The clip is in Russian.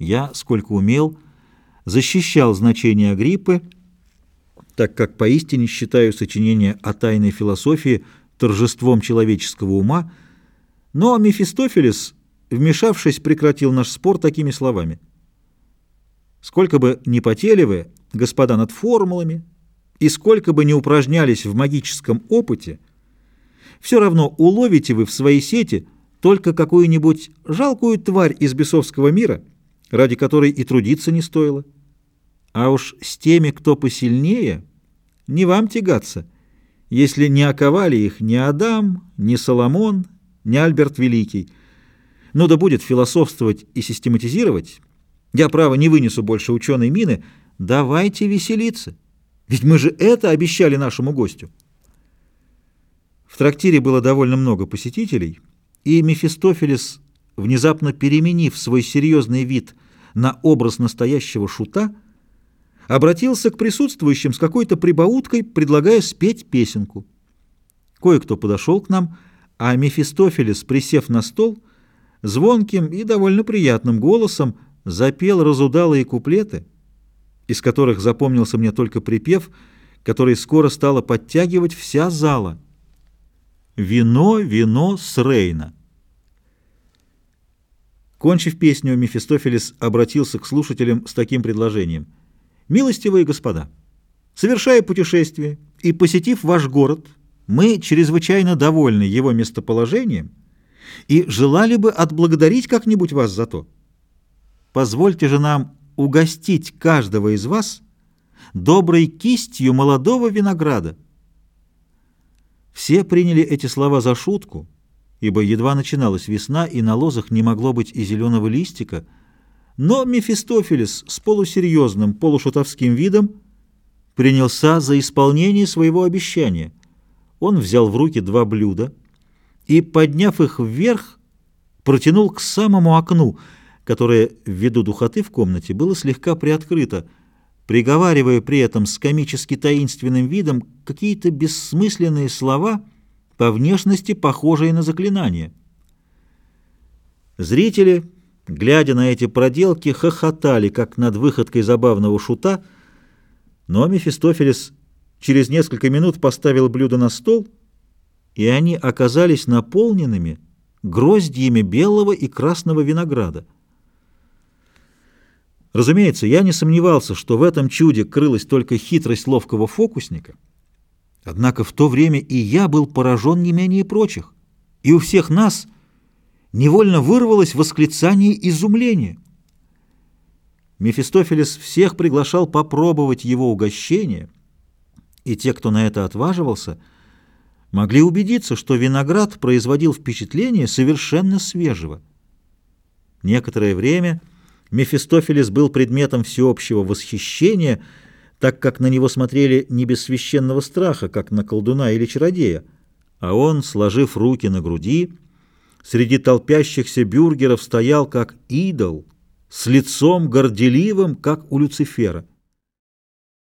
Я, сколько умел, защищал значение Агриппы, так как поистине считаю сочинение о тайной философии торжеством человеческого ума, но Мефистофелес, вмешавшись, прекратил наш спор такими словами. «Сколько бы ни потели вы, господа, над формулами, и сколько бы ни упражнялись в магическом опыте, все равно уловите вы в своей сети только какую-нибудь жалкую тварь из бесовского мира, ради которой и трудиться не стоило. А уж с теми, кто посильнее, не вам тягаться, если не оковали их ни Адам, ни Соломон, ни Альберт Великий. Ну да будет философствовать и систематизировать. Я, право, не вынесу больше ученой мины. Давайте веселиться. Ведь мы же это обещали нашему гостю. В трактире было довольно много посетителей, и Мефистофелес, внезапно переменив свой серьезный вид на образ настоящего шута, обратился к присутствующим с какой-то прибауткой, предлагая спеть песенку. Кое-кто подошел к нам, а Мефистофелес, присев на стол, звонким и довольно приятным голосом запел разудалые куплеты — из которых запомнился мне только припев, который скоро стала подтягивать вся зала. «Вино, вино с Рейна». Кончив песню, Мефистофелес обратился к слушателям с таким предложением. «Милостивые господа, совершая путешествие и посетив ваш город, мы чрезвычайно довольны его местоположением и желали бы отблагодарить как-нибудь вас за то. Позвольте же нам угостить каждого из вас доброй кистью молодого винограда. Все приняли эти слова за шутку, ибо едва начиналась весна, и на лозах не могло быть и зеленого листика, но Мефистофелес с полусерьезным, полушутовским видом принялся за исполнение своего обещания. Он взял в руки два блюда и, подняв их вверх, протянул к самому окну — которое ввиду духоты в комнате было слегка приоткрыто, приговаривая при этом с комически таинственным видом какие-то бессмысленные слова, по внешности похожие на заклинания. Зрители, глядя на эти проделки, хохотали, как над выходкой забавного шута, но Мефистофелес через несколько минут поставил блюдо на стол, и они оказались наполненными гроздьями белого и красного винограда. Разумеется, я не сомневался, что в этом чуде крылась только хитрость ловкого фокусника. Однако в то время и я был поражен не менее прочих, и у всех нас невольно вырвалось восклицание изумления. Мефистофелес всех приглашал попробовать его угощение, и те, кто на это отваживался, могли убедиться, что виноград производил впечатление совершенно свежего. Некоторое время Мефистофелес был предметом всеобщего восхищения, так как на него смотрели не без священного страха, как на колдуна или чародея, а он, сложив руки на груди, среди толпящихся бюргеров стоял как идол, с лицом горделивым, как у Люцифера.